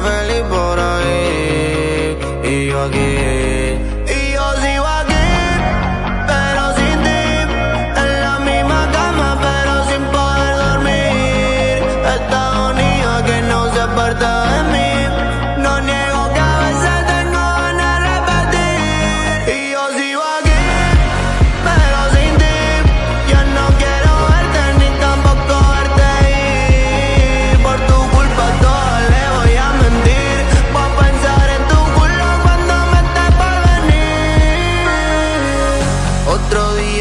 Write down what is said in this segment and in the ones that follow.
dijeron que anda feliz por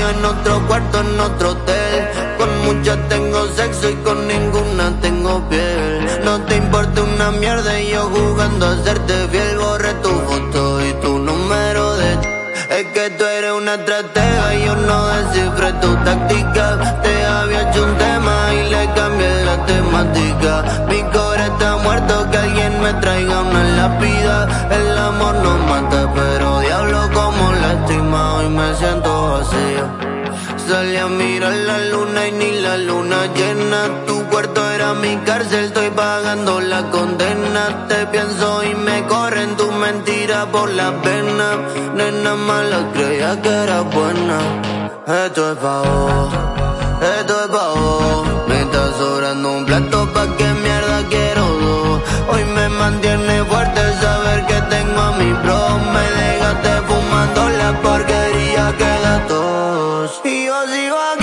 en otro cuarto, en otro hotel. Con muchas tengo sexo y con ninguna tengo piel. No te importa una mierda y yo jugando a hacerte fiel. Borré tu foto y tu número de. Es que tú eres una estratega y yo no descifré tu táctica. Te había hecho un tema y le cambié la temática. Mi core está muerto, que alguien me traiga una lápida. El amor no mata, pero lastimado y me siento vacío. Salí a mirar la luna y ni la luna llena. Tu cuarto era mi cárcel, estoy pagando la condena. Te pienso y me corren tus mentiras por la pena. Nena mala creía que era buena. Esto es pa' vos, esto es pa' vos. Me está sobrando un plato pa' que mierda quiero dos. Hoy me mantiene Y yo sigo.